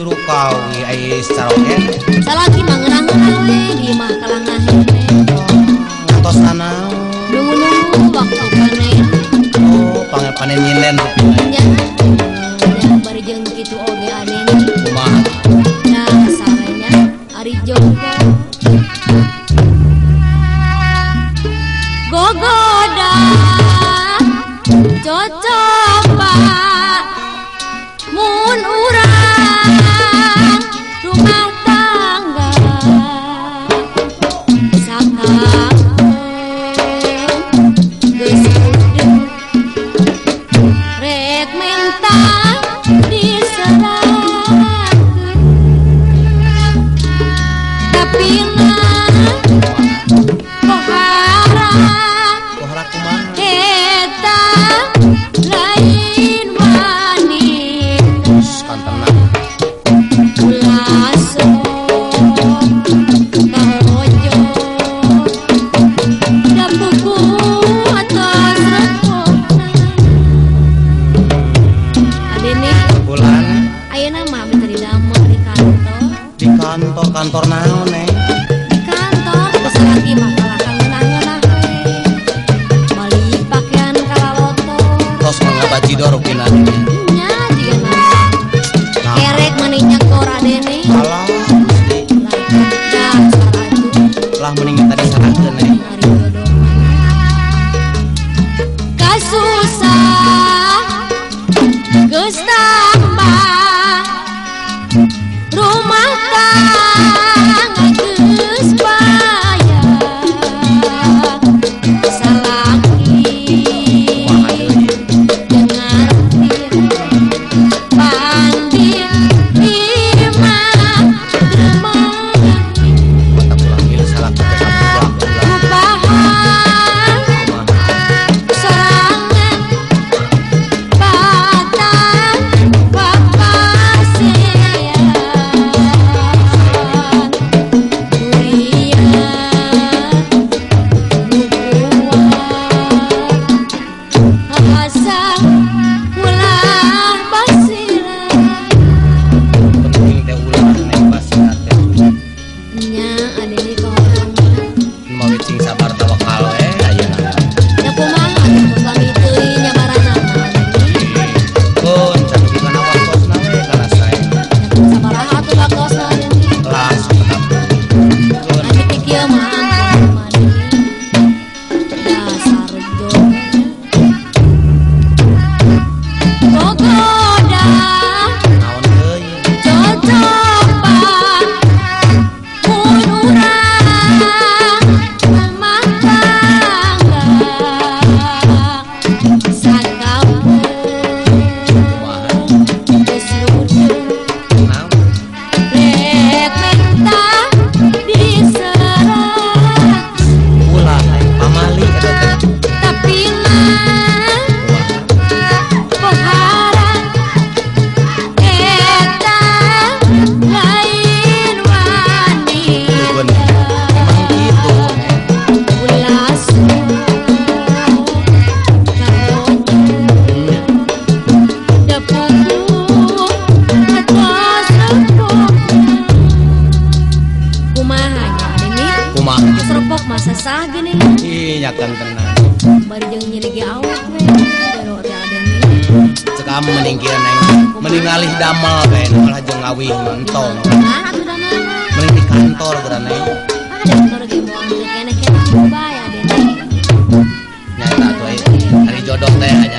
suruh kawi ai sarogen. Salaki mangrang kawi di mah kalangan hene. Atos anaon? Nunggu-nunggu waktu panen. Oh, pangen panen nyilen. Eh. Ya. Ya bari jeung kitu oge aneh. kantor-kantor naon neng kantor terus lagi masalah nah beli pakaian terus mengabaci dorok nya jika nah. kerek maninya kora lah ya, kelihatan tenang. Kamu meningkir neng mending alih damel ben malah jeung ngawih mantong mending di kantor geran neng nyata tuh hari jodoh teh hanya